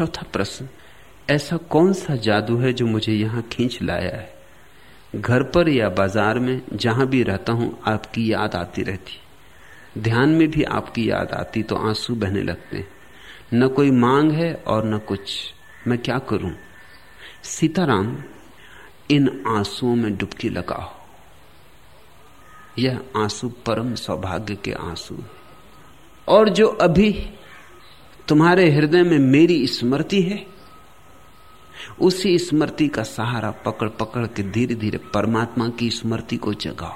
चौथा प्रश्न, ऐसा कौन सा जादू है जो मुझे यहाँ खींच लाया है? घर पर या बाज़ार में, जहाँ भी रहता हूँ, आपकी याद आती रहती। ध्यान में भी आपकी याद आती तो आँसू बहने लगते। न कोई मांग है और न कुछ। मैं क्या करूँ? सीताराम, इन आंसुओं में डुबकी लगाओ। यह आँसू परम सौभाग्य के आँसू और जो अभी तुम्हारे हृदय में मेरी स्मृति है? उसी स्मृति का सहारा पकड़ पकड़ के धीरे धीरे परमात्मा की स्मृति को जगाओ।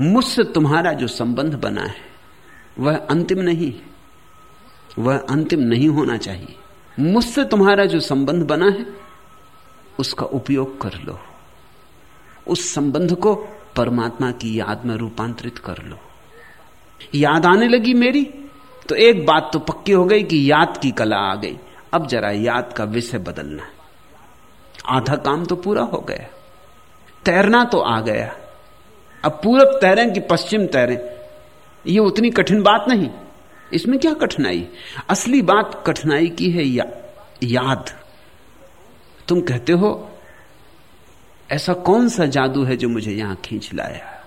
मुझसे तुम्हारा जो संबंध बना है, वह अंतिम नहीं वह अंतिम नहीं होना चाहिए। मुझसे तुम्हारा जो संबंध बना है, उसका उपयोग कर लो। उस संबंध को परमात्मा की याद में रूपांतरित कर लो। याद आने लगी मेरी तो एक बात तो पक्की हो गई कि याद की कला आ गई। अब जरा याद का विषय बदलना आधा काम तो पूरा हो गया। तैरना तो आ गया। अब पूरब तैरें कि पश्चिम तैरें यह उतनी कठिन बात नहीं। इसमें क्या कठिनाई? असली बात कठिनाई की है या, याद। तुम कहते हो ऐसा कौन सा जादू है जो मुझे यहाँ खींच लाया?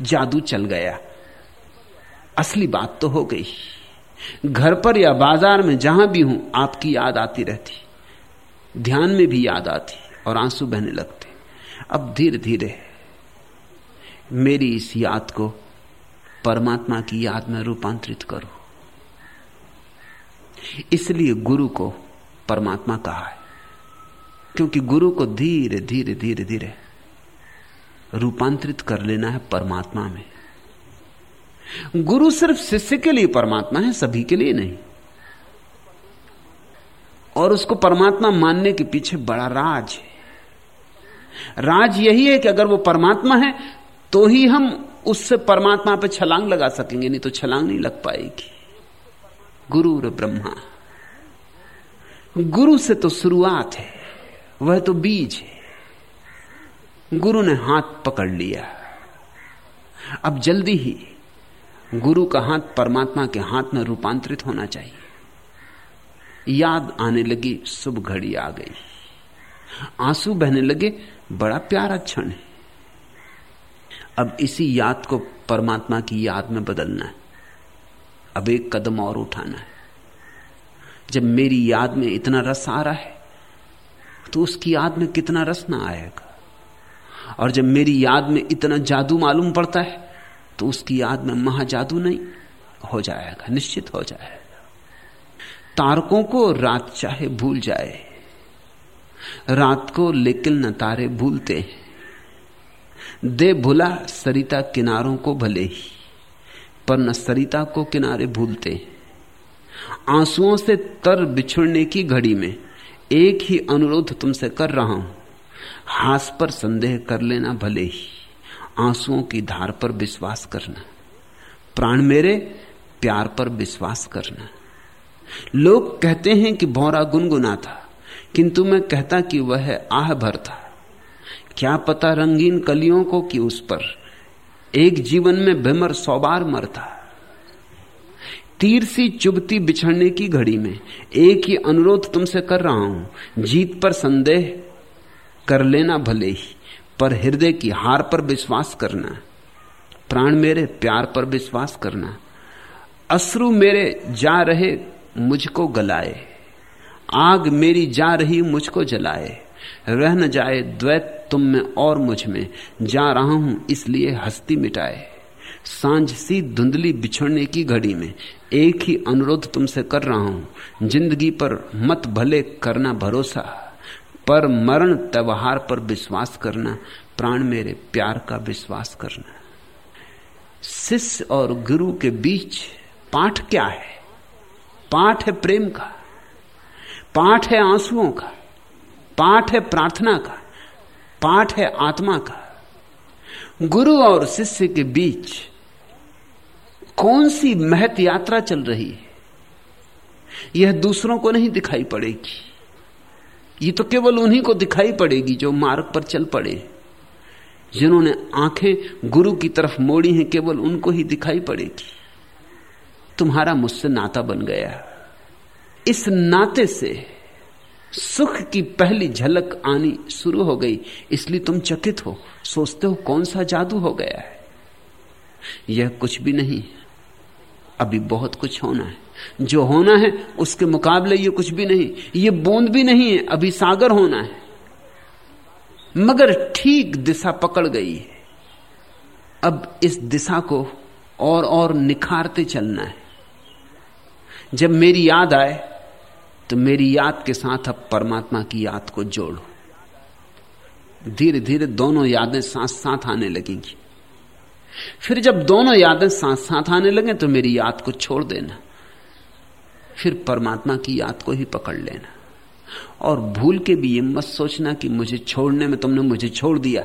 जादू चल गया। असली बात तो हो गई। घर पर या बाज़ार में जहाँ भी हूँ, आपकी याद आती रहती। ध्यान में भी याद आती और आँसू बहने लगते। अब धीरे धीरे मेरी इस याद को परमात्मा की याद में रूपांतरित करो। इसलिए गुरु को परमात्मा कहा है। क्योंकि गुरु को धीरे धीरे धीरे धीरे रूपांतरित कर लेना है परमात्मा में। गुरु सिर्फ़ शिष्य के लिए परमात्मा है, सभी के लिए नहीं। और उसको परमात्मा मानने के पीछे बड़ा राज है। राज यही है कि अगर वो परमात्मा है तो ही हम उससे परमात्मा पे छलांग लगा सकेंगे, नहीं तो छलांग नहीं लग पाएगी। गुरु और ब्रह्मा। गुरु से तो शुरुआत है, वह तो बीज है। गुरु ने हाथ पकड़ लिया। अब जल्दी ही गुरु का हाथ परमात्मा के हाथ में रूपांतरित होना चाहिए। याद आने लगी, शुभ घड़ी आ गई। आँसू बहने लगे, बड़ा प्यारा क्षण है। अब इसी याद को परमात्मा की याद में बदलना है। अब एक कदम और उठाना है। जब मेरी याद में इतना रस आ रहा है तो उसकी याद में कितना रस ना आएगा। और जब मेरी याद में इतना जादू मालूम पड़ता है तो उसकी याद में महाजादू नहीं हो जाएगा, निश्चित हो जाएगा। तारकों को रात चाहे भूल जाए, रात को लेकिन न तारे भूलते दे भुला सरिता किनारों को भले ही, पर न सरिता को किनारे भूलते आंसुओं से तर बिछुड़ने की घड़ी में एक ही अनुरोध तुमसे कर रहा हूँ हास पर संदेह कर लेना भले ही। आंसुओं की धार पर विश्वास करना, प्राण मेरे प्यार पर विश्वास करना। लोग कहते हैं कि भौरा गुनगुना था, किंतु मैं कहता कि वह आह भर था। क्या पता रंगीन कलियों को कि उस पर एक जीवन में भीमर सौ बार मरता तीर सी चुभती बिछड़ने की घड़ी में एक ही अनुरोध तुमसे कर रहा हूँ, जीत पर संदेह कर लेना भले ही। पर हृदय की हार पर विश्वास करना, प्राण मेरे प्यार पर विश्वास करना, अश्रु मेरे जा रहे मुझको गलाए, आग मेरी जा रही मुझको जलाए, रह न जाए द्वैत तुम में और मुझमें, जा रहा हूँ इसलिए हस्ती मिटाए। साँझ सी धुंधली बिछड़ने की घड़ी में एक ही अनुरोध तुमसे कर रहा हूँ, ज़िंदगी पर मत भले करना भरोसा। पर मरण त्यौहार पर विश्वास करना, प्राण मेरे प्यार का विश्वास करना। शिष्य और गुरु के बीच पाठ क्या है? पाठ है प्रेम का, पाठ है आंसुओं का, पाठ है प्रार्थना का, पाठ है आत्मा का। गुरु और शिष्य के बीच कौन सी महत यात्रा चल रही है? यह दूसरों को नहीं दिखाई पड़ेगी। ये तो केवल उन्हीं को दिखाई पड़ेगी जो मार्ग पर चल पड़े जिन्होंने आँखें गुरु की तरफ़ मोड़ी हैं, केवल उनको ही दिखाई पड़ेगी तुम्हारा मुझसे नाता बन गया। इस नाते से सुख की पहली झलक आनी शुरू हो गई। इसलिए तुम चकित हो। सोचते हो कौन सा जादू हो गया है। यह कुछ भी नहीं। अभी बहुत कुछ होना है। जो होना है, उसके मुकाबले ये कुछ भी नहीं। ये बूंद भी नहीं है, अभी सागर होना है। मगर ठीक दिशा पकड़ गई है। अब इस दिशा को और और निखारते चलना है। जब मेरी याद आए तो मेरी याद के साथ अब परमात्मा की याद को जोड़ो। धीरे धीरे दोनों यादें साथ साथ आने लगेंगी। फिर जब दोनों यादें साथ साथ आने लगे तो मेरी याद को छोड़ देना। फिर परमात्मा की याद को ही पकड़ लेना। और भूल के भी ये मत सोचना कि मुझे छोड़ने में तुमने मुझे छोड़ दिया।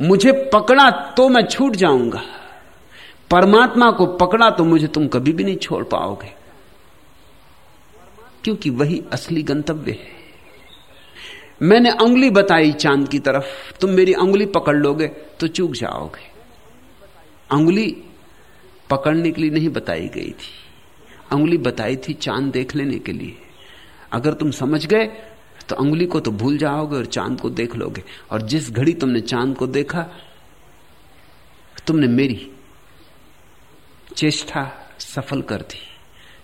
मुझे पकड़ा तो मैं छूट जाऊँगा। परमात्मा को पकड़ा तो मुझे तुम कभी भी नहीं छोड़ पाओगे। क्योंकि वही असली गंतव्य है। मैंने उंगली बताई चाँद की तरफ़, तुम मेरी उंगली पकड़ लोगे तो चूक जाओगे। अंगुली पकड़ने के लिए नहीं बताई गई थी। अंगुली बताई थी चाँद देख लेने के लिए। अगर तुम समझ गए तो अंगुली को तो भूल जाओगे और चाँद को देख लोगे। और जिस घड़ी तुमने चाँद को देखा, तुमने मेरी चेष्टा सफल कर दी।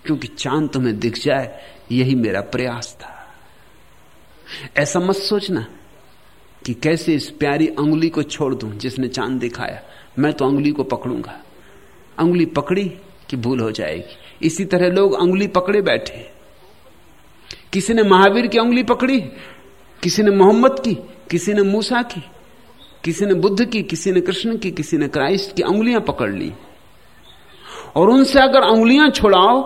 क्योंकि चाँद तुम्हें दिख जाए, यही मेरा प्रयास था। ऐसा मत सोचना कि कैसे इस प्यारी अंगुली को छोड़ दूँ जिसने चाँद दिखाया। मैं तो अंगुली को पकड़ूँगा। अंगुली पकड़ी कि भूल हो जाएगी। इसी तरह लोग अंगुली पकड़े बैठे किसी ने महावीर की उंगली पकड़ी, किसी ने मोहम्मद की, किसी ने मूसा की, किसी ने बुद्ध की, किसी ने कृष्ण की, किसी ने क्राइस्ट की उंगलियाँ पकड़ ली। और उनसे अगर उंगलियाँ छुड़ाओ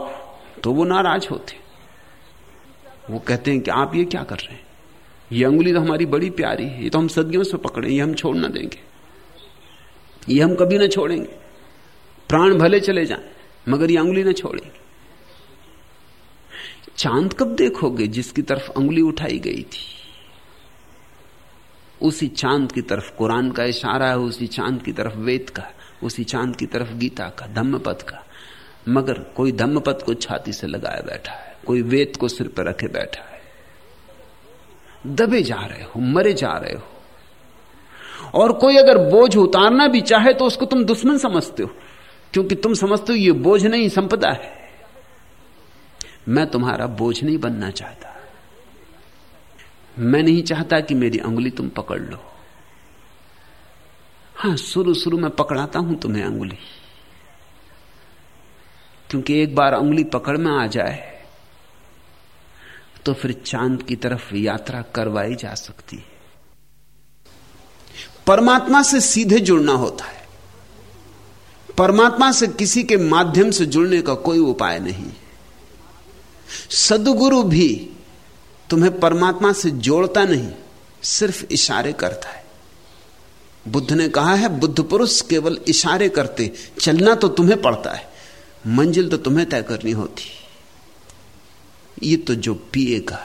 तो वो नाराज़ होते। वो कहते हैं कि आप ये क्या कर रहे हैं? ये उंगली तो हमारी बड़ी प्यारी है, ये तो हम सदियों से पकड़े ये हम छोड़ ना देंगे। ये हम कभी ना छोड़ेंगे। प्राण भले चले जाएँ। मगर ये उंगली ना छोड़ेगी चाँद कब देखोगे जिसकी तरफ़ उंगली उठाई गई थी? उसी चाँद की तरफ़ कुरान का इशारा है, उसी चाँद की तरफ़ वेद का, उसी चाँद की तरफ़ गीता का, धम्मपद का। मगर कोई धम्मपद को छाती से लगाया बैठा है, कोई वेद को सिर पर रखे बैठा है। दबे जा रहे हो, मरे जा रहे हो। और कोई अगर बोझ उतारना भी चाहे तो उसको तुम दुश्मन समझते हो। क्योंकि तुम समझते हो ये बोझ नहीं, संपदा है। मैं तुम्हारा बोझ नहीं बनना चाहता। मैं नहीं चाहता कि मेरी उंगली तुम पकड़ लो। हाँ शुरू शुरू में पकड़ाता हूँ तुम्हें अंगुली। क्योंकि एक बार उंगली पकड़ में आ जाए तो फिर चाँद की तरफ़ यात्रा करवाई जा सकती है। परमात्मा से सीधे जुड़ना होता है। परमात्मा से किसी के माध्यम से जुड़ने का कोई उपाय नहीं। सदगुरु भी तुम्हें परमात्मा से जोड़ता नहीं, सिर्फ़ इशारे करता है। बुद्ध ने कहा है, बुद्ध पुरुष केवल इशारे करते, चलना तो तुम्हें पड़ता है, मंजिल तो तुम्हें तय करनी होती। ये तो जो पिएगा,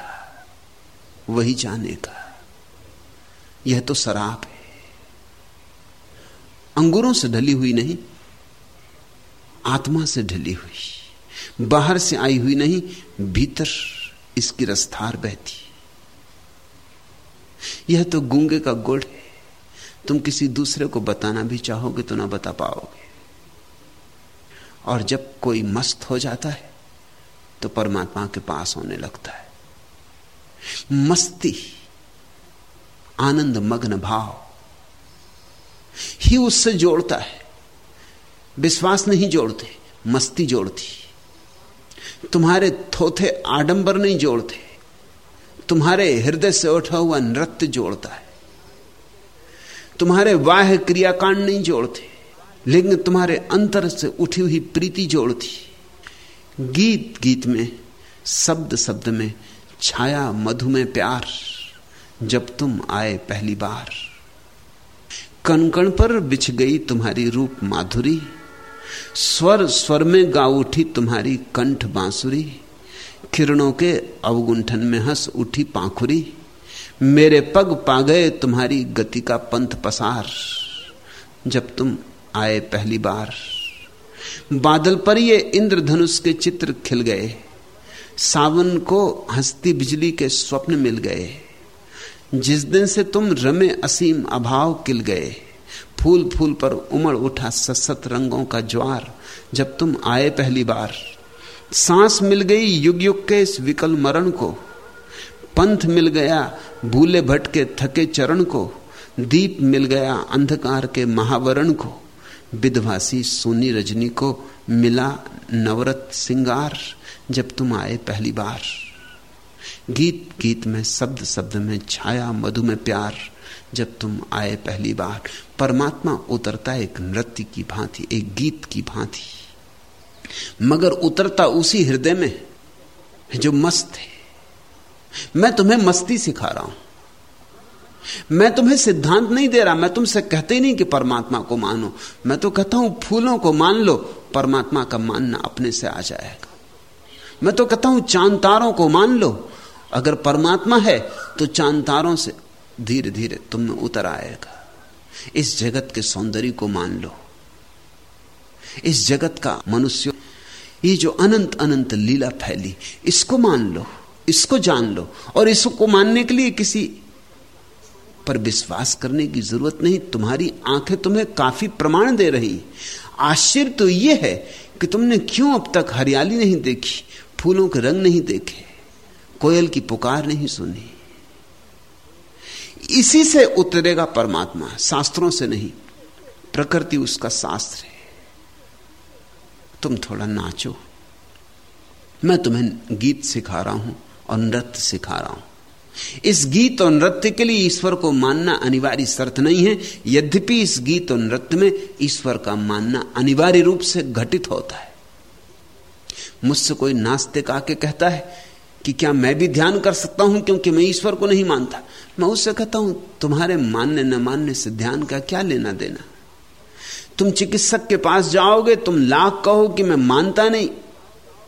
वही जानेगा। यह तो शराब है। अंगूरों से ढली हुई नहीं आत्मा से ढली हुई। बाहर से आई हुई नहीं, भीतर इसकी रसधार बहती। यह तो गूँगे का गुड़ है। तुम किसी दूसरे को बताना भी चाहोगे तो ना बता पाओगे। और जब कोई मस्त हो जाता है तो परमात्मा के पास होने लगता है। मस्ती, आनंद, मग्न भाव, ही उससे जोड़ता है। विश्वास नहीं जोड़ते, मस्ती जोड़ती। तुम्हारे थोथे आडंबर नहीं जोड़ते, तुम्हारे हृदय से उठा हुआ नृत्य जोड़ता है। तुम्हारे वाह क्रियाकांड नहीं जोड़ते, लेकिन तुम्हारे अंतर से उठी हुई प्रीति जोड़ती। गीत गीत में शब्द शब्द में छाया मधु में प्यार, जब तुम आए पहली बार। कण कण पर बिछ गई तुम्हारी रूप माधुरी स्वर स्वर में गा उठी तुम्हारी कंठ बांसुरी, किरणों के अवगुंठन में हंस उठी पाखुरी, मेरे पग पा गए तुम्हारी गति का पंथ पसार, जब तुम आए पहली बार। बादल पर ये इंद्रधनुष के चित्र खिल गए, सावन को हंसती बिजली के स्वप्न मिल गए, जिस दिन से तुम रमे असीम अभाव किल गए। फूल फूल पर उमड़ उठा ससत रंगों का ज्वार जब तुम आए पहली बार। सांस मिल गई युग युग के इस विकल मरण को। पंथ मिल गया भूले भटके थके चरण को। दीप मिल गया अंधकार के महावरण को। विधवासी सोनी रजनी को मिला नवरत सिंगार जब तुम आए पहली बार। गीत गीत में शब्द शब्द में छाया मधु में प्यार। जब तुम आए पहली बार, परमात्मा उतरता एक नृत्य की भांति, एक गीत की भांति। मगर उतरता उसी हृदय में जो मस्त है। मैं तुम्हें मस्ती सिखा रहा हूँ। मैं तुम्हें सिद्धांत नहीं दे रहा, मैं तुमसे कहते ही नहीं कि परमात्मा को मानो। मैं तो कहता हूँ, फूलों को मान लो, परमात्मा का मानना अपने से आ जाएगा। मैं तो कहता हूँ चाँद तारों को मान लो। अगर परमात्मा है तो चाँद तारों से धीरे धीरे तुम में उतर आएगा। इस जगत के सौंदर्य को मान लो। इस जगत का मनुष्य, ये जो अनंत अनंत लीला फैली, इसको मान लो, इसको जान लो और इसको मानने के लिए किसी पर विश्वास करने की ज़रूरत नहीं। तुम्हारी आँखें तुम्हें काफ़ी प्रमाण दे रही आश्चर्य तो यह है कि तुमने क्यों अब तक हरियाली नहीं देखी, फूलों के रंग नहीं देखे, कोयल की पुकार नहीं सुनी। इसी से उतरेगा परमात्मा। शास्त्रों से नहीं, प्रकृति उसका शास्त्र है। तुम थोड़ा नाचो। मैं तुम्हें गीत सिखा रहा हूँ और नृत्य सिखा रहा हूँ। इस गीत और नृत्य के लिए ईश्वर को मानना अनिवार्य शर्त नहीं है। यद्यपि इस गीत और नृत्य में ईश्वर का मानना अनिवार्य रूप से घटित होता है। मुझसे कोई नास्तिक आके कहता है कि क्या मैं भी ध्यान कर सकता हूँ क्योंकि मैं ईश्वर को नहीं मानता? मैं उससे कहता हूँ, तुम्हारे मानने न मानने से ध्यान का क्या लेना देना? तुम चिकित्सक के पास जाओगे, तुम लाख कहो कि मैं मानता नहीं,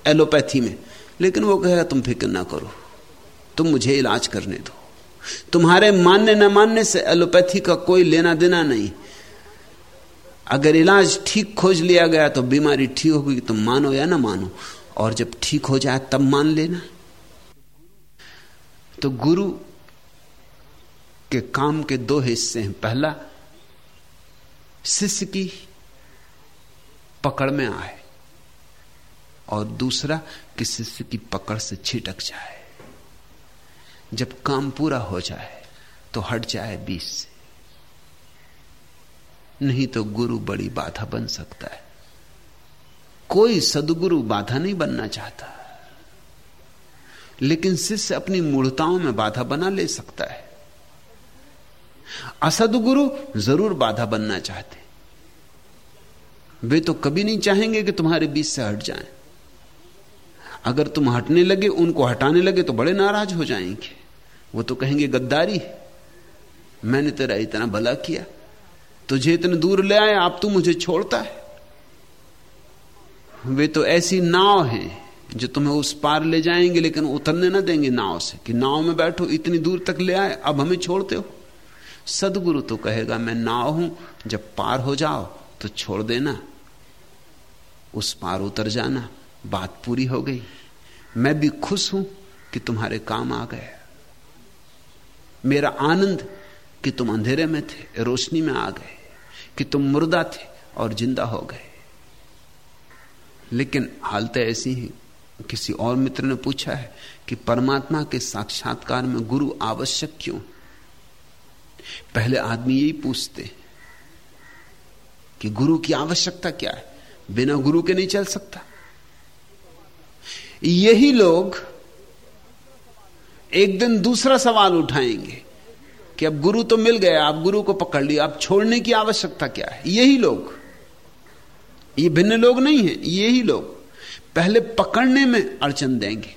एलोपैथी में। लेकिन वो कहेगा, तुम फ़िक्र ना करो, तुम मुझे इलाज करने दो। तुम्हारे मानने न मानने से एलोपैथी का कोई लेना देना नहीं। अगर इलाज ठीक खोज लिया गया तो बीमारी ठीक होगी तुम मानो या ना मानो, और जब ठीक हो जाए, तब मान लेना। तो गुरु के काम के दो हिस्से हैं। पहला शिष्य की पकड़ में आए। और दूसरा, कि शिष्य की पकड़ से छिटक जाए। जब काम पूरा हो जाए तो हट जाए बीच से। नहीं तो गुरु बड़ी बाधा बन सकता है। कोई सदगुरु बाधा नहीं बनना चाहता। लेकिन शिष्य अपनी मूर्ताओं में बाधा बना ले सकता है। असदगुरु ज़रूर बाधा बनना चाहते वे तो कभी नहीं चाहेंगे कि तुम्हारे बीच से हट जाएँ। अगर तुम हटने लगे, उनको हटाने लगे तो बड़े नाराज़ हो जाएँगे। वो तो कहेंगे, गद्दारी मैंने तेरा इतना भला किया। तुझे इतने दूर ले आए आप तू मुझे छोड़ता है। वे तो ऐसी नाव हैं जो तुम्हें उस पार ले जाएँगे, लेकिन उतरने ना देंगे नाव से, कि नाव में बैठो, इतनी दूर तक ले आए, अब हमें छोड़ते हो। सदगुरु तो कहेगा, मैं नाव हूँ, जब पार हो जाओ तो छोड़ देना। उस पार उतर जाना। बात पूरी हो गई। मैं भी खुश हूँ कि तुम्हारे काम आ गए। मेरा आनंद कि तुम अंधेरे में थे, रोशनी में आ गए, कि तुम मुर्दा थे और ज़िंदा हो गए। लेकिन हालतें ऐसी ही। किसी और मित्र ने पूछा है कि परमात्मा के साक्षात्कार में गुरु आवश्यक क्यों? पहले आदमी यही पूछते कि गुरु की आवश्यकता क्या है? बिना गुरु के नहीं चल सकता। यही लोग एक दिन दूसरा सवाल उठाएँगे कि अब गुरु तो मिल गया आप गुरु को पकड़ लिया आप छोड़ने की आवश्यकता क्या है? यही लोग। ये भिन्न लोग नहीं है, यही लोग। पहले पकड़ने में अड़चन देंगे,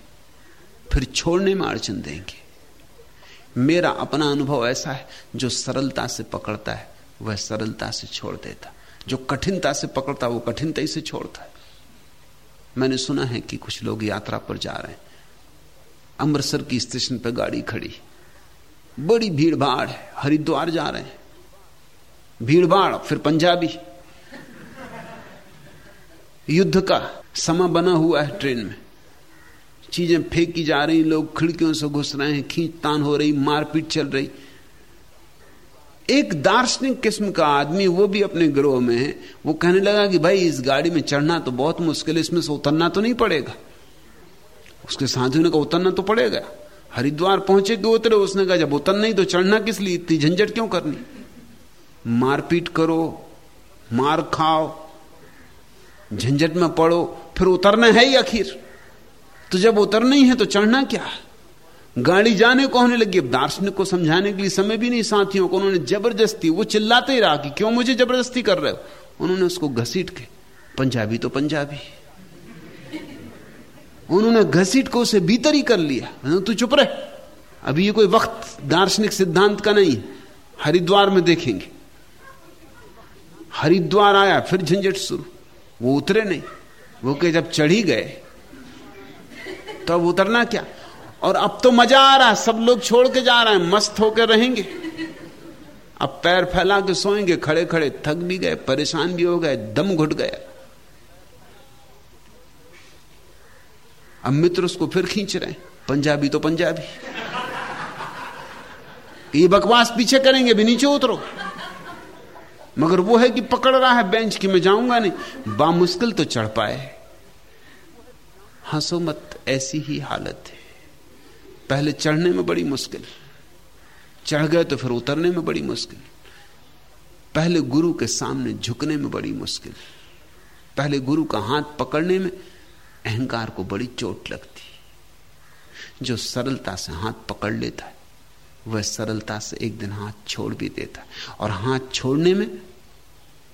फिर छोड़ने में अड़चन देंगे। मेरा अपना अनुभव ऐसा है, जो सरलता से पकड़ता है, वह सरलता से छोड़ देता जो कठिनता से पकड़ता है, वो कठिनता ही से छोड़ता है। मैंने सुना है कि कुछ लोग यात्रा पर जा रहे हैं। अमृतसर की स्टेशन पर गाड़ी खड़ी। बड़ी भीड़ भाड़ है, हरिद्वार जा रहे हैं। भीड़ भाड़ फिर पंजाबी। युद्ध का समा बना हुआ है ट्रेन में। चीज़ें फेंकी जा रही लोग खिड़कियों से घुस रहे हैं, खींच तान हो रही, मारपीट चल रही। एक दार्शनिक किस्म का आदमी, वो भी अपने ग्रोह में है, वो कहने लगा कि भाई, इस गाड़ी में चढ़ना तो बहुत मुश्किल है, इसमें से उतरना तो नहीं पड़ेगा। उसके साथियों ने कहा, उतरना तो पड़ेगा। हरिद्वार पहुँचे कि उतरे उसने कहा, जब उतरना ही तो चढ़ना किस लिए, इतनी झंझट क्यों करनी? मारपीट करो, मार खाओ, झंझट में पड़ो, फिर उतरना है ही आखिर। तो जब उतरना ही है तो चढ़ना क्या गाड़ी जाने को होने लगी, अब दार्शनिक को समझाने के लिए समय भी नहीं, साथियों को उन्होंने ज़बरदस्ती, वो चिल्लाते ही रहा कि क्यों मुझे ज़बरदस्ती कर रहे हो? उन्होंने उसको घसीट के, पंजाबी तो पंजाबी। उन्होंने घसीट को उसे भीतर ही कर लिया। तू चुप रहे। अभी ये कोई वक्त, दार्शनिक सिद्धांत का नहीं, हरिद्वार में देखेंगे। हरिद्वार आया, फिर झंझट शुरू। वो उतरे नहीं। वो के जब चढ़ी गए तो अब उतरना क्या? और अब तो मज़ा आ रहा है, सब लोग छोड़ के जा रहे हैं, मस्त होकर रहेंगे। अब पैर फैला के सोएँगे, खड़े खड़े, थक भी गए, परेशान भी हो गए, दम घुट गया। अब मित्र उसको फिर खींच रहे हैं, पंजाबी तो पंजाबी। ये बकवास पीछे करेंगे, भी नीचे उतरो। मगर वो है कि पकड़ रहा है बेंच की मैं जाऊँगा नहीं। बामुश्किल तो चढ़ पाए। हंसो मत, ऐसी ही हालत है। पहले चढ़ने में बड़ी मुश्किल, चढ़ गए तो फिर उतरने में बड़ी मुश्किल, पहले गुरु के सामने झुकने में बड़ी मुश्किल, पहले गुरु का हाथ पकड़ने में अहंकार को बड़ी चोट लगती। जो सरलता से हाथ पकड़ लेता है, वह सरलता से एक दिन हाथ छोड़ भी देता है। और हाथ छोड़ने में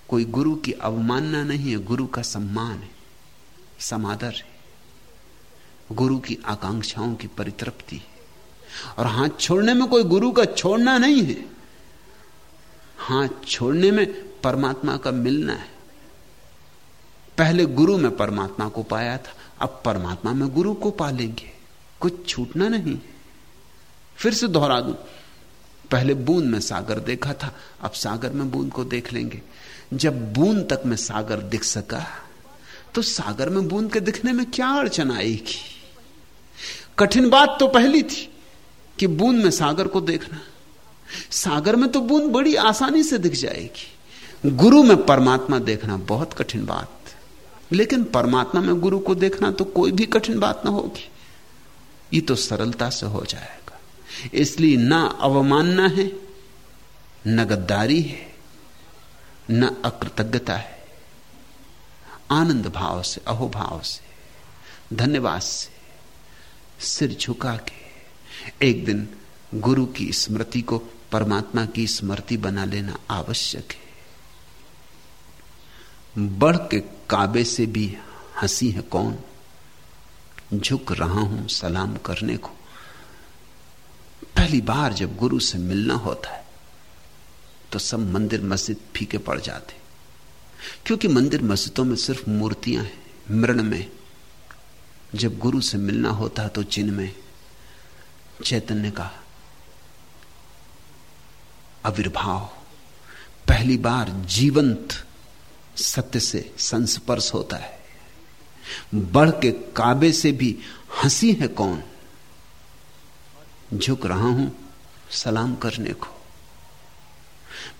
कोई गुरु की अवमानना नहीं है, गुरु का सम्मान है, समादर है। गुरु की आकांक्षाओं की परितृप्ति है। और हाथ छोड़ने में कोई गुरु का छोड़ना नहीं है। हाथ छोड़ने में परमात्मा का मिलना है। पहले गुरु में परमात्मा को पाया था, अब परमात्मा में गुरु को पालेंगे। कुछ छूटना नहीं फिर से दोहरा दूँ। पहले बूंद में सागर देखा था, अब सागर में बूंद को देख लेंगे। जब बूंद तक में सागर दिख सका तो सागर में बूंद के दिखने में क्या अड़चन आएगी? कठिन बात तो पहली थी कि बूंद में सागर को देखना। सागर में तो बूंद बड़ी आसानी से दिख जाएगी। गुरु में परमात्मा देखना बहुत कठिन बात। लेकिन परमात्मा में गुरु को देखना तो कोई भी कठिन बात ना होगी। ये तो सरलता से हो जाएगा। इसलिए ना अवमानना है, न गद्दारी है, न अकृतज्ञता है। आनंद भाव से अहोभाव से, धन्यवाद से सिर झुका के एक दिन गुरु की स्मृति को परमात्मा की स्मृति बना लेना आवश्यक है। बढ़ के काबे से भी हँसी है कौन? झुक रहा हूँ सलाम करने को। पहली बार जब गुरु से मिलना होता है तो सब मंदिर मस्जिद फीके पड़ जाते। क्योंकि मंदिर मस्जिदों में सिर्फ़ मूर्तियाँ हैं, मृण में। जब गुरु से मिलना होता है तो चिन्ह में चैतन्य का आविर्भाव। पहली बार जीवंत सत्य से संस्पर्श होता है। बढ़ के काबे से भी हँसी है कौन? झुक रहा हूँ, सलाम करने को,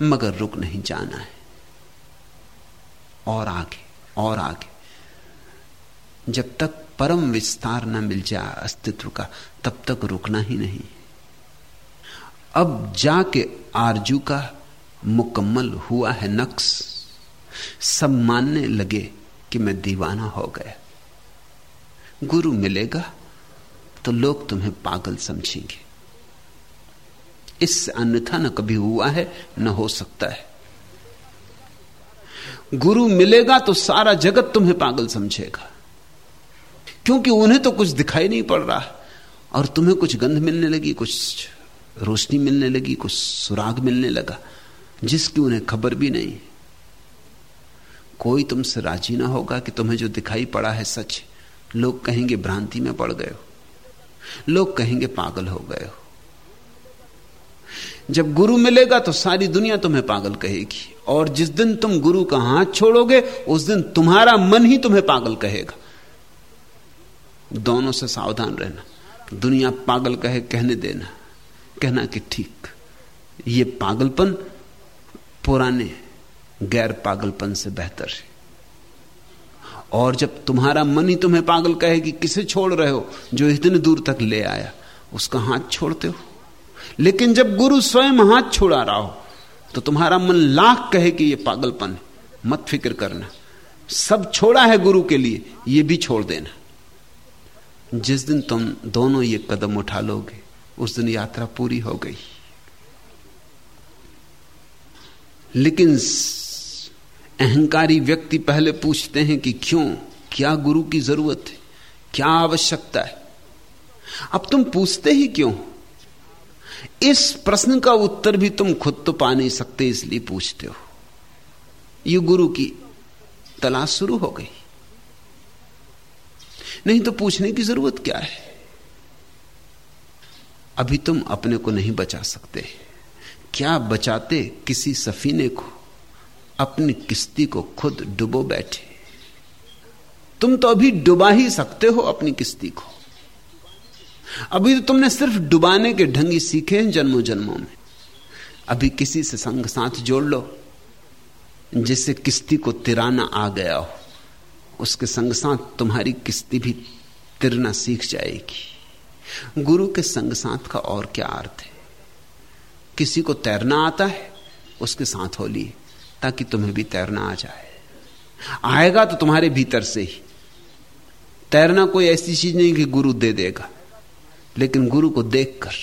मगर रुक नहीं जाना है। और आगे और आगे, जब तक परम विस्तार न मिल जाए अस्तित्व का, तब तक रुकना ही नहीं। अब जाके आरज़ू का मुकम्मल हुआ है नक्श। सब मानने लगे कि मैं दीवाना हो गया। गुरु मिलेगा तो लोग तुम्हें पागल समझेंगे। इससे अन्यथा न कभी हुआ है, न हो सकता है। गुरु मिलेगा तो सारा जगत तुम्हें पागल समझेगा। क्योंकि उन्हें तो कुछ दिखाई नहीं पड़ रहा। और तुम्हें कुछ गंध मिलने लगी, कुछ रोशनी मिलने लगी, कुछ सुराग मिलने लगा, जिसकी उन्हें खबर भी नहीं। कोई तुमसे राज़ी ना होगा कि तुम्हें जो दिखाई पड़ा है सच। लोग कहेंगे भ्रांति में पड़ गए हो। लोग कहेंगे पागल हो गए हो। जब गुरु मिलेगा तो सारी दुनिया तुम्हें पागल कहेगी। और जिस दिन तुम गुरु का हाथ छोड़ोगे, उस दिन तुम्हारा मन ही तुम्हें पागल कहेगा। दोनों से सावधान रहना। दुनिया पागल कहे कहने देना। कहना कि ठीक, ये पागलपन पुराने, गैर पागलपन से बेहतर है। और जब तुम्हारा मन ही तुम्हें पागल कहे कि किसे छोड़ रहे हो, जो इतने दूर तक ले आया, उसका हाथ छोड़ते हो। लेकिन जब गुरु स्वयं हाथ छोड़ा रहा हो तो तुम्हारा मन लाख कहे कि यह पागलपन है। मत फ़िक्र करना। सब छोड़ा है गुरु के लिए यह भी छोड़ देना। जिस दिन तुम दोनों ये कदम उठा लोगे, उस दिन यात्रा पूरी हो गई। लेकिन अहंकारी व्यक्ति पहले पूछते हैं कि क्यों, क्या गुरु की ज़रूरत है, क्या आवश्यकता है? अब तुम पूछते ही क्यों? इस प्रश्न का उत्तर भी तुम खुद तो पा नहीं सकते, इसलिए पूछते हो। ये गुरु की तलाश शुरू हो गई। नहीं तो पूछने की ज़रूरत क्या है? अभी तुम अपने को नहीं बचा सकते। क्या बचाते किसी सफीने को? अपनी किस्ती को खुद डुबो बैठे। तुम तो अभी डुबा ही सकते हो अपनी किस्ती को। अभी तो तुमने सिर्फ़ डुबाने के ढंगी सीखे हैं जन्मों जन्मों में। अभी किसी से संग साथ जोड़ लो, जिससे किस्ती को तिराना आ गया हो। उसके संग साथ तुम्हारी किस्ती भी तिरना सीख जाएगी। गुरु के संग साथ का और क्या अर्थ है? किसी को तैरना आता है, उसके साथ हो लिए ताकि तुम्हें भी तैरना आ जाए। आएगा तो तुम्हारे भीतर से ही। तैरना कोई ऐसी चीज़ नहीं कि गुरु दे देगा, लेकिन गुरु को देखकर,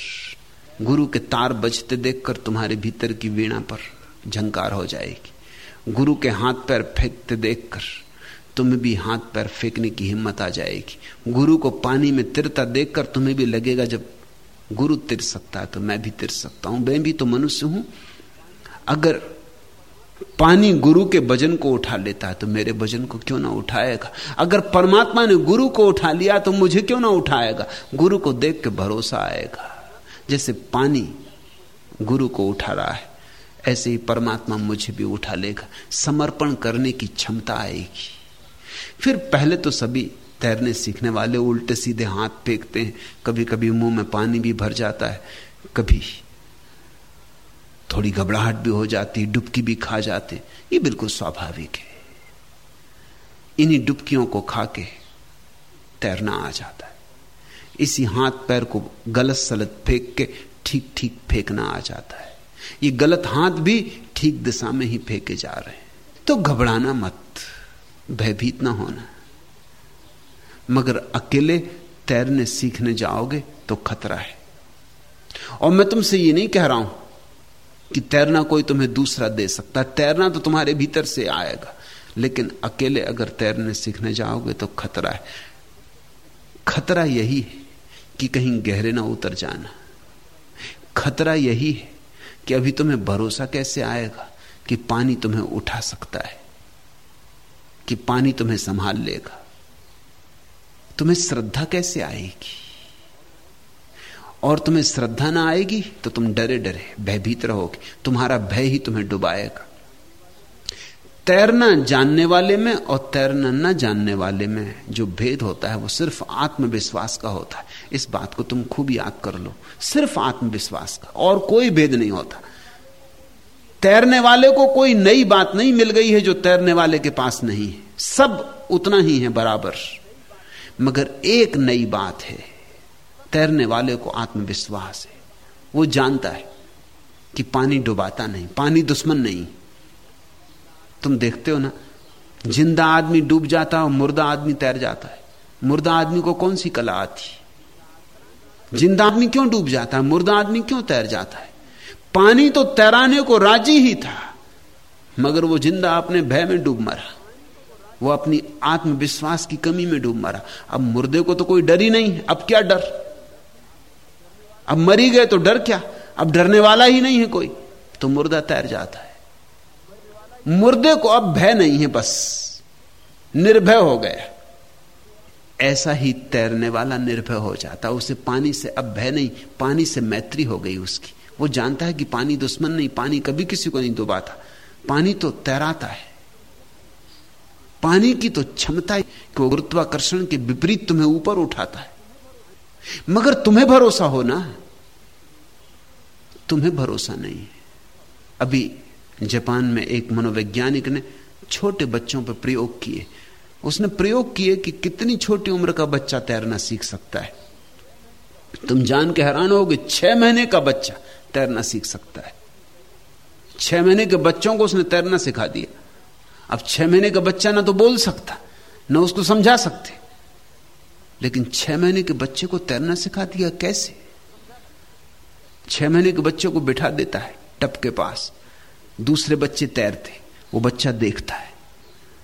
गुरु के तार बजते देखकर तुम्हारे भीतर की वीणा पर झंकार हो जाएगी। गुरु के हाथ पैर फेंकते देखकर तुम्हें भी हाथ पैर फेंकने की हिम्मत आ जाएगी। गुरु को पानी में तिरता देखकर तुम्हें भी लगेगा जब गुरु तिर सकता है तो मैं भी तिर सकता हूँ, मैं भी तो मनुष्य हूँ। अगर पानी गुरु के वज़न को उठा लेता है तो मेरे वज़न को क्यों ना उठाएगा? अगर परमात्मा ने गुरु को उठा लिया तो मुझे क्यों ना उठाएगा? गुरु को देख के भरोसा आएगा। जैसे पानी गुरु को उठा रहा है, ऐसे ही परमात्मा मुझे भी उठा लेगा। समर्पण करने की क्षमता आएगी। फिर पहले तो सभी तैरने सीखने वाले उल्टे सीधे हाथ फेंकते हैं। कभी कभी मुँह में पानी भी भर जाता है, कभी थोड़ी घबराहट भी हो जाती, डुबकी भी खा जाते। ये बिल्कुल स्वाभाविक है। इन्हीं डुबकियों को खा के तैरना आ जाता है। इसी हाथ पैर को गलत सलत फेंक के ठीक ठीक फेंकना आ जाता है। ये गलत हाथ भी ठीक दिशा में ही फेंके जा रहे हैं। तो घबराना मत। भयभीत ना होना। मगर अकेले तैरने सीखने जाओगे तो खतरा है। और मैं तुमसे ये नहीं कह रहा हूँ कि तैरना कोई तुम्हें दूसरा दे सकता है। तैरना तो तुम्हारे भीतर से आएगा, लेकिन अकेले अगर तैरने सीखने जाओगे तो खतरा है। खतरा यही है कि कहीं गहरे ना उतर जाना। खतरा यही है कि अभी तुम्हें भरोसा कैसे आएगा कि पानी तुम्हें उठा सकता है। कि पानी तुम्हें संभाल लेगा। तुम्हें श्रद्धा कैसे आएगी? और तुम्हें श्रद्धा ना आएगी तो तुम डरे डरे, भयभीत रहोगे। तुम्हारा भय ही तुम्हें डुबाएगा। तैरना जानने वाले में और तैरना न जानने वाले में जो भेद होता है, वो सिर्फ़ आत्मविश्वास का होता है। इस बात को तुम खूब याद कर लो। सिर्फ़ आत्मविश्वास का। और कोई भेद नहीं होता। तैरने वाले को कोई नई बात नहीं मिल गई है जो तैरने वाले के पास नहीं है। सब उतना ही है बराबर। मगर एक नई बात है, तैरने वाले को आत्मविश्वास है। वो जानता है कि पानी डुबाता नहीं, पानी दुश्मन नहीं। तुम देखते हो ना, ज़िंदा आदमी डूब जाता है और मुर्दा आदमी तैर जाता है। मुर्दा आदमी को कौन सी कला आती? ज़िंदा आदमी क्यों डूब जाता है? मुर्दा आदमी क्यों तैर जाता है? पानी तो तैराने को राज़ी ही था, मगर वो ज़िंदा अपने भय में डूब मरा। वो अपनी आत्मविश्वास की कमी में डूब मरा। अब मुर्दे को तो कोई डर ही नहीं, अब क्या डर? अब मरी गए तो डर क्या? अब डरने वाला ही नहीं है कोई तो मुर्दा तैर जाता है। मुर्दे को अब भय नहीं है बस, निर्भय हो गया। ऐसा ही तैरने वाला निर्भय हो जाता, उसे पानी से अब भय नहीं, पानी से मैत्री हो गई उसकी। वो जानता है कि पानी दुश्मन नहीं, पानी कभी किसी को नहीं डुबाता पानी तो तैराता है। पानी की तो क्षमता वो गुरुत्वाकर्षण के विपरीत तुम्हें ऊपर उठाता है। मगर तुम्हें भरोसा हो। ना तुम्हें भरोसा नहीं है। अभी जापान में एक मनोवैज्ञानिक ने छोटे बच्चों पर प्रयोग किए। उसने प्रयोग किए कि कितनी छोटी उम्र का बच्चा तैरना सीख सकता है। तुम जान के हैरान होगे, छह महीने का बच्चा। तैरना सीख सकता है। छह महीने के बच्चों को उसने तैरना सिखा दिया। अब छह महीने का बच्चा ना तो बोल सकता, ना उसको समझा सकते। लेकिन छह महीने के बच्चे को तैरना सिखा दिया कैसे? छह महीने के बच्चे को बिठा देता है टप के पास। दूसरे बच्चे तैरते, वो बच्चा देखता है।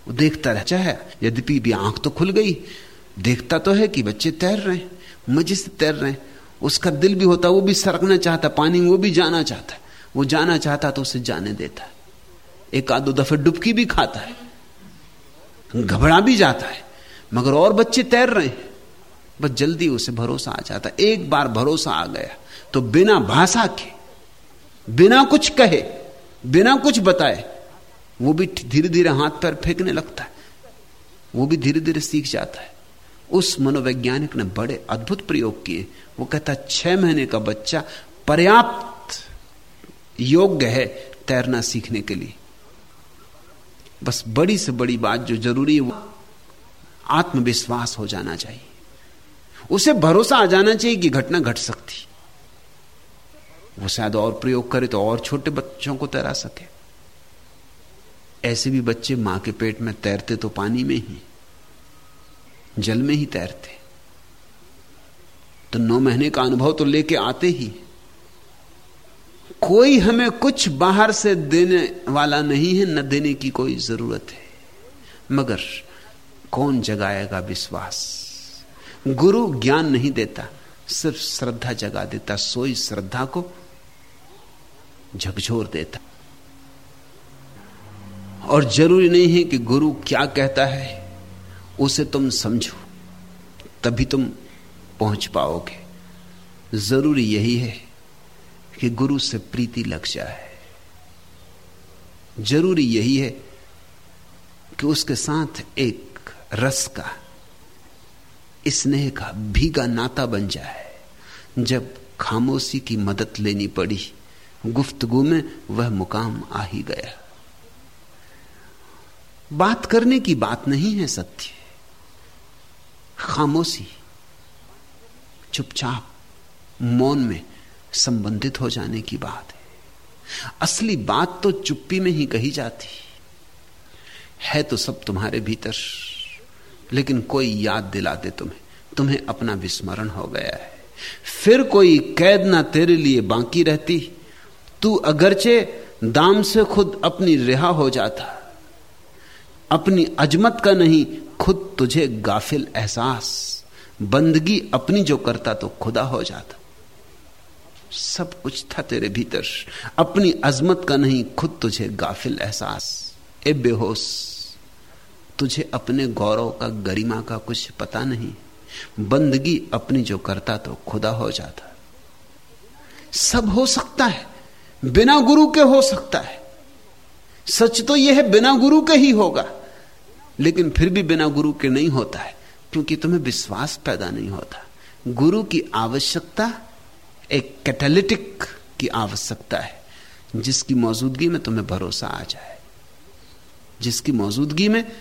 वो देखता रहता है, यद्यपि भी आँख तो खुल गई, देखता तो है कि बच्चे तैर रहे हैं, मज़े से तैर रहे हैं। उसका दिल भी होता, वो भी सरकना चाहता, पानी में वो भी जाना चाहता है। वो जाना चाहता तो उसे जाने देता है। एक आध दफे डुबकी भी खाता है, घबरा भी जाता है, मगर और बच्चे तैर रहे हैं। बस जल्दी उसे भरोसा आ जाता एक बार भरोसा आ गया तो बिना भाषा के, बिना कुछ कहे, बिना कुछ बताए, वो भी धीरे धीरे हाथ पैर फेंकने लगता है। वो भी धीरे धीरे सीख जाता है। उस मनोवैज्ञानिक ने बड़े अद्भुत प्रयोग किए। वो कहता, छह महीने का बच्चा पर्याप्त योग्य है तैरना सीखने के लिए। बस बड़ी से बड़ी बात जो ज़रूरी है, वो आत्मविश्वास हो जाना चाहिए। उसे भरोसा आ जाना चाहिए कि घटना घट सकती। वो शायद और प्रयोग करे तो और छोटे बच्चों को तैरा सके। ऐसे भी बच्चे माँ के पेट में तैरते तो पानी में ही। जल में ही तैरते। तो नौ महीने का अनुभव तो लेके आते ही। कोई हमें कुछ बाहर से देने वाला नहीं है, न देने की कोई ज़रूरत है। मगर कौन जगाएगा विश्वास? गुरु ज्ञान नहीं देता, सिर्फ़ श्रद्धा जगा देता, सोई श्रद्धा को झकझोर देता। और ज़रूरी नहीं है कि गुरु क्या कहता है उसे तुम समझो, तभी तुम पहुँच पाओगे। ज़रूरी यही है कि गुरु से प्रीति लग जाए। ज़रूरी यही है कि उसके साथ एक रस का स्नेह का भीगा नाता बन जाए। जब खामोशी की मदद लेनी पड़ी, गुफ्तगु में वह मुकाम आ ही गया। बात करने की बात नहीं है सत्य। खामोशी, चुपचाप, मौन में संबंधित हो जाने की बात है। असली बात तो चुप्पी में ही कही जाती। है तो सब तुम्हारे भीतर, लेकिन कोई याद दिला दे तुम्हें। तुम्हें अपना विस्मरण हो गया है। फिर कोई कैद ना तेरे लिए बाकी रहती। तू अगरचे दाम से खुद अपनी रिहा हो जाता। अपनी अजमत का नहीं खुद तुझे गाफिल एहसास, बंदगी अपनी जो करता तो खुदा हो जाता। सब कुछ था तेरे भीतर। अपनी अजमत का नहीं, खुद तुझे गाफिल एहसास। ए बेहोश, तुझे अपने गौरव का, गरिमा का कुछ पता नहीं। बंदगी अपनी जो करता तो खुदा हो जाता। सब हो सकता है, बिना गुरु के हो सकता है। सच तो यह है, बिना गुरु के ही होगा। लेकिन फिर भी बिना गुरु के नहीं होता है, क्योंकि तुम्हें विश्वास पैदा नहीं होता। गुरु की आवश्यकता एक कैटालिटिक की आवश्यकता है, जिसकी मौजूदगी में तुम्हें भरोसा आ जाए। जिसकी मौजूदगी में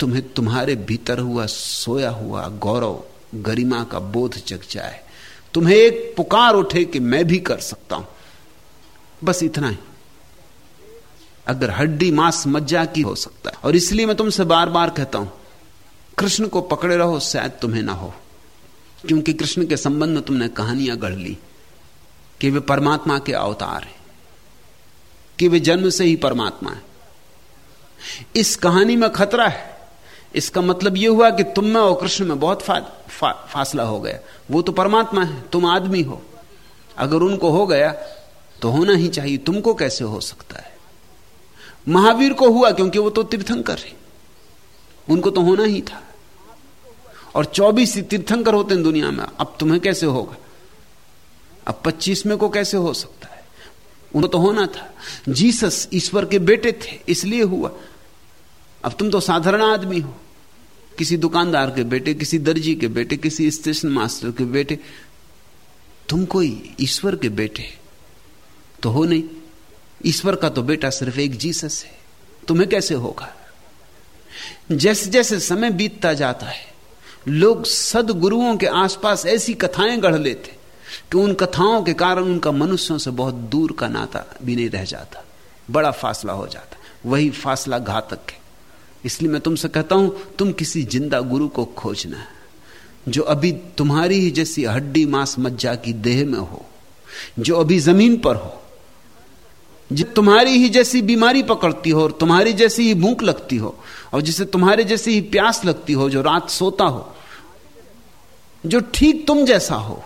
तुम्हें तुम्हारे भीतर हुआ, सोया हुआ गौरव, गरिमा का बोध जग जाए। तुम्हें एक पुकार उठे कि मैं भी कर सकता हूँ। बस इतना ही। अगर हड्डी मांस मज्जा की हो सकता है। और इसलिए मैं तुमसे बार बार कहता हूँ कृष्ण को पकड़े रहो शायद तुम्हें ना हो। क्योंकि कृष्ण के संबंध में तुमने कहानियाँ गढ़ ली कि वे परमात्मा के अवतार हैं कि वे जन्म से ही परमात्मा है। इस कहानी में खतरा है। इसका मतलब यह हुआ कि तुम में और कृष्ण में बहुत फा, फा, फासला हो गया। वो तो परमात्मा है तुम आदमी हो। अगर उनको हो गया तो होना ही चाहिए। तुमको कैसे हो सकता है? महावीर को हुआ क्योंकि वो तो तीर्थंकर है। उनको तो होना ही था। और चौबीस तीर्थंकर होते हैं दुनिया में। अब तुम्हें कैसे होगा? अब पच्चीस में को कैसे हो सकता है? उनको तो होना था। जीसस ईश्वर के बेटे थे, इसलिए हुआ। अब तुम तो साधारण आदमी हो। किसी दुकानदार के बेटे, किसी दर्जी के बेटे, किसी स्टेशन मास्टर के बेटे। तुम कोई ईश्वर के बेटे तो हो नहीं। ईश्वर का तो बेटा सिर्फ़ एक जीसस है। तुम्हें कैसे होगा? जैसे जैसे समय बीतता जाता है, लोग सदगुरुओं के आसपास ऐसी कथाएँ गढ़ लेते कि उन कथाओं के कारण उनका मनुष्यों से बहुत दूर का नाता भी नहीं रह जाता, बड़ा फासला हो जाता, वही फासला घातक है। इसलिए मैं तुमसे कहता हूँ, तुम किसी ज़िंदा गुरु को खोजना है जो अभी तुम्हारी ही जैसी हड्डी मांस मज्जा की देह में हो, जो अभी ज़मीन पर हो तुम्हारी ही जैसी बीमारी पकड़ती हो और तुम्हारी जैसी ही भूख लगती हो और जिसे तुम्हारे जैसी ही प्यास लगती हो जो रात सोता हो जो ठीक तुम जैसा हो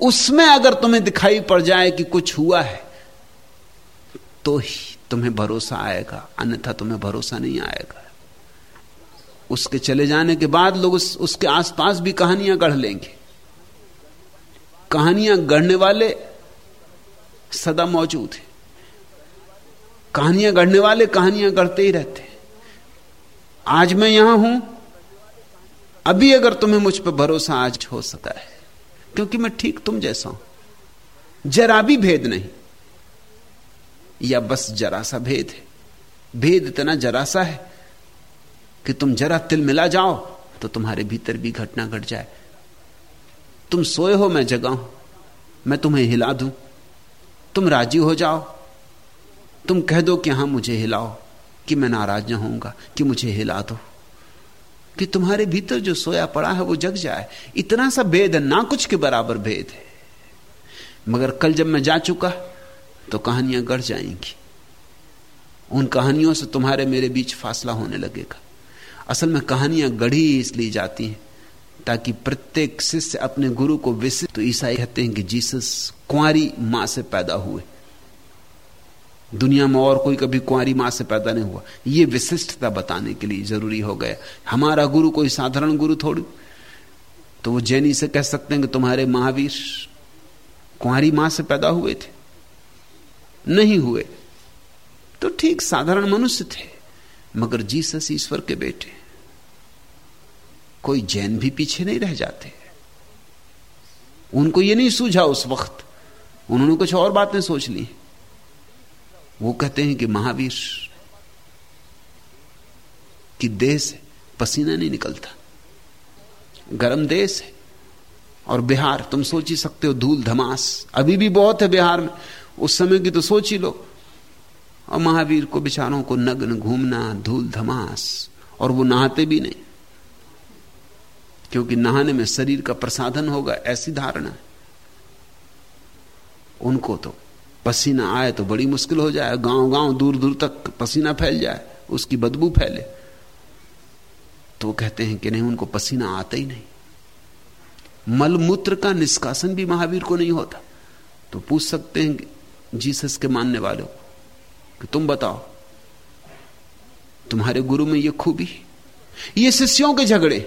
उसमें अगर तुम्हें दिखाई पड़ जाए कि कुछ हुआ है तो ही तुम्हें भरोसा आएगा अन्यथा तुम्हें भरोसा नहीं आएगा। उसके चले जाने के बाद लोग उस, उसके आसपास भी कहानियाँ गढ़ लेंगे। कहानियाँ गढ़ने वाले सदा मौजूद है। कहानियाँ गढ़ने वाले कहानियाँ गढ़ते ही रहते आज मैं यहाँ हूँ, अभी अगर तुम्हें मुझ पर भरोसा आज हो सकता है, क्योंकि मैं ठीक तुम जैसा हूँ। जरा भी भेद नहीं, या बस जरा सा भेद है। भेद इतना जरा सा है कि तुम जरा तिल मिला जाओ तो तुम्हारे भीतर भी घटना घट जाए। तुम सोए हो, मैं जगा हूँ, मैं तुम्हें हिला दूँ। तुम राज़ी हो जाओ। तुम कह दो कि हाँ, मुझे हिलाओ, कि मैं नाराज़ ना होऊँगा, कि मुझे हिला दो। कि तुम्हारे भीतर जो सोया पड़ा है, वो जग जाए। इतना सा भेद है ना कुछ के बराबर भेद है। मगर कल जब मैं जा चुका तो कहानियाँ गढ़ जाएँगी। उन कहानियों से तुम्हारे मेरे बीच फासला होने लगेगा। असल में कहानियाँ गढ़ी इसलिए जाती हैं ताकि प्रत्येक शिष्य अपने गुरु को विशिष्ट तो ईसाई कहते हैं कि जीसस कुंवारी माँ से पैदा हुए। दुनिया में और कोई कभी कुंवारी माँ से पैदा नहीं हुआ। यह विशिष्टता बताने के लिए ज़रूरी हो गया। हमारा गुरु कोई साधारण गुरु थोड़ी। तो वो जैनी से कह सकते हैं कि तुम्हारे महावीर कुंवारी माँ से पैदा हुए थे। नहीं हुए। तो ठीक साधारण मनुष्य थे, मगर जीसस ईश्वर के बेटे। कोई जैन भी पीछे नहीं रह जाते। उनको ये नहीं सूझा उस वक्त। उन्होंने कुछ और बातें सोच ली। वो कहते हैं कि महावीर, की देह से पसीना नहीं निकलता। गर्म देश है। और बिहार, तुम सोच ही सकते हो, धूल धमास। अभी भी बहुत है बिहार में। उस समय की तो सोच ही लो। और महावीर को बिचारों को नग्न, घूमना, धूल धमास। और वो नहाते भी नहीं। क्योंकि नहाने में शरीर का प्रसाधन होगा, ऐसी धारणा है। उनको तो पसीना आए तो बड़ी मुश्किल हो जाए गाँव गाँव दूर दूर तक पसीना फैल जाए, उसकी बदबू फैले। तो वो कहते हैं कि नहीं, उनको पसीना आता ही नहीं। मलमूत्र का निष्कासन भी महावीर को नहीं होता। तो पूछ सकते हैं जीसस के मानने वालों कि तुम बताओ, तुम्हारे गुरु में यह खूबी ये शिष्यों के झगड़े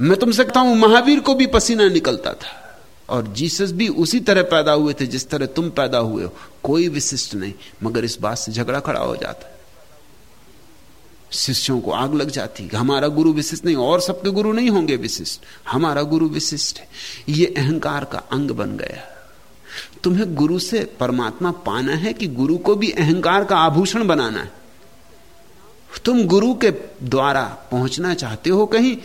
मैं तुमसे कहता हूँ, महावीर को भी पसीना निकलता था। और जीसस भी उसी तरह पैदा हुए थे जिस तरह तुम पैदा हुए हो। कोई विशिष्ट नहीं, मगर इस बात से झगड़ा खड़ा हो जाता शिष्यों को आग लग जाती हमारा गुरु विशिष्ट नहीं, और सबके गुरु नहीं होंगे विशिष्ट। हमारा गुरु विशिष्ट है। ये अहंकार का अंग बन गया। तुम्हें गुरु से परमात्मा पाना है कि गुरु को भी अहंकार का आभूषण बनाना है। तुम गुरु के द्वारा पहुँचना चाहते हो कहीं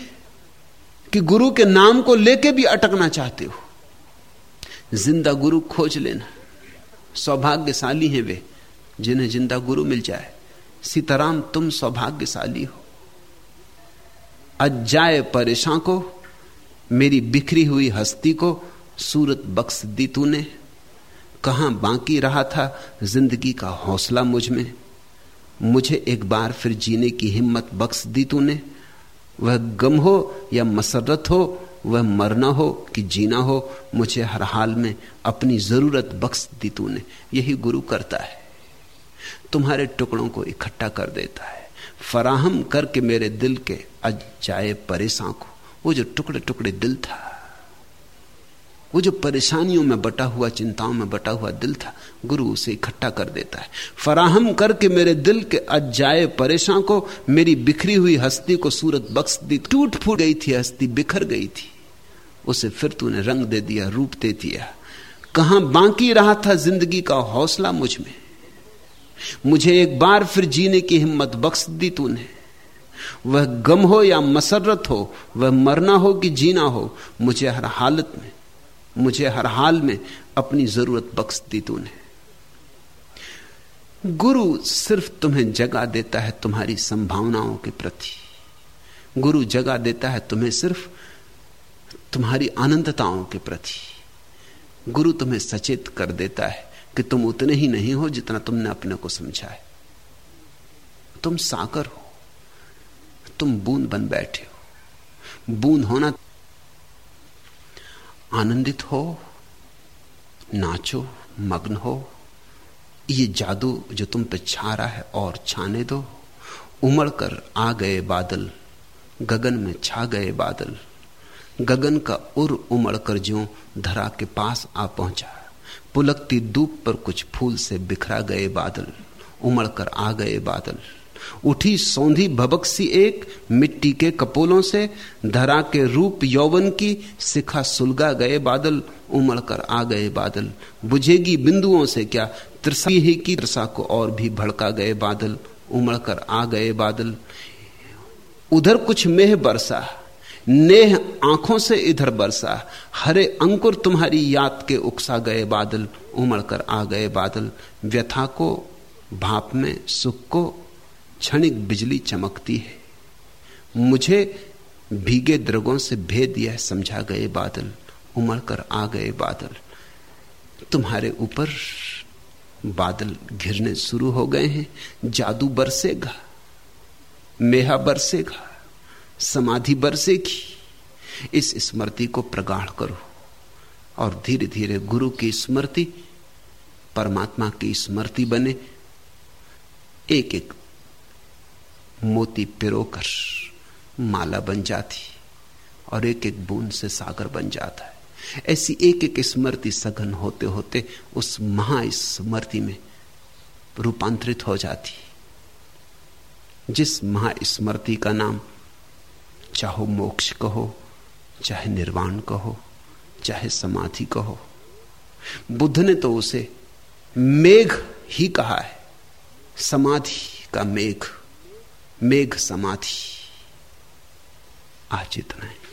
कि गुरु के नाम को लेके भी अटकना चाहते हो। ज़िंदा गुरु खोज लेना। सौभाग्यशाली हैं वे, जिन्हें ज़िंदा गुरु मिल जाए। सीताराम, तुम सौभाग्यशाली हो। अजाए परेशान को, मेरी बिखरी हुई हस्ती को सूरत बख्श दी तूने। कहा बाकी रहा था ज़िंदगी का हौसला मुझमें। मुझे एक बार फिर जीने की हिम्मत बख्श दी तूने। वह गम हो या मसरत हो, वह मरना हो कि जीना हो, मुझे हर हाल में अपनी ज़रूरत बख्श दी तूने। यही गुरु करता है। तुम्हारे टुकड़ों को इकट्ठा कर देता है। फराहम करके मेरे दिल के अजाए परेशान को वो जो टुकड़े टुकड़े दिल था। वो जो परेशानियों में बटा हुआ, चिंताओं में बटा हुआ दिल था, गुरु उसे इकट्ठा कर देता है। फराहम करके मेरे दिल के अजाए परेशान को, मेरी बिखरी हुई हस्ती को सूरत बख्श दी, टूट फूट गई थी, हस्ती बिखर गई थी। उसे फिर तूने रंग दे दिया, रूप दे दिया। कहाँ बाकी रहा था ज़िंदगी का हौसला मुझमें? मुझे एक बार फिर जीने की हिम्मत बख्श दी तूने। वह गम हो या मसरत हो, वह मरना हो कि जीना हो, मुझे हर हालत में मुझे हर हाल में अपनी ज़रूरत बख्श दी तूने। गुरु सिर्फ़ तुम्हें जगा देता है तुम्हारी संभावनाओं के प्रति। गुरु जगा देता है तुम्हें सिर्फ़ तुम्हारी आनंदताओं के प्रति। गुरु तुम्हें सचेत कर देता है कि तुम उतने ही नहीं हो जितना तुमने अपने को समझा है। तुम साकर हो, तुम बूंद बन बैठे हो। बूंद होना आनंदित हो, नाचो, मग्न हो। ये जादू जो तुम पे छा रहा है और छाने दो। उमड़ कर आ गए बादल, गगन में छा गए बादल। गगन का उर उमड़ कर जो धरा के पास आ पहुँचा। पुलकती धूप पर कुछ फूल से बिखरा गए बादल, उमड़ कर आ गए बादल। उठी सौंधी भबक सी एक, मिट्टी के कपोलों से, धरा के रूप यौवन की, सिखा सुलगा गए बादल, उमड़ कर आ गए बादल। बुझेगी बिंदुओं से क्या, त्रिसा ही की त्रिसा को और भी भड़का गए बादल, उमड़ कर आ गए बादल। उधर कुछ मेह बरसा, नेह आँखों से इधर बरसा, हरे अंकुर तुम्हारी याद के उकसा गए बादल, उमड़ कर आ गए बादल। व्यथा को, भाप में, सुख को क्षणिक बिजली चमकती है। मुझे भीगे द्रगों से भेद यह समझा गए बादल, उमड़ कर आ गए बादल। तुम्हारे ऊपर बादल घिरने शुरू हो गए हैं, जादू बरसेगा, मेहा बरसेगा, समाधि बरसेगी। इस स्मृति को प्रगाढ़ करो और धीरे धीरे गुरु की स्मृति, परमात्मा की स्मृति बने। एक एक मोती पिरोकर माला बन जाती और एक एक बूंद से सागर बन जाता है। ऐसी एक एक स्मृति सघन होते होते उस महास्मृति में रूपांतरित हो जाती। जिस महास्मृति का नाम चाहो मोक्ष कहो, चाहे निर्वाण कहो, चाहे समाधि कहो, बुद्ध ने तो उसे मेघ ही कहा है, समाधि का मेघ। मेघ समाधि। आज इतना है